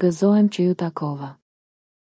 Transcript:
Gëzohem që ju takova